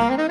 Bye.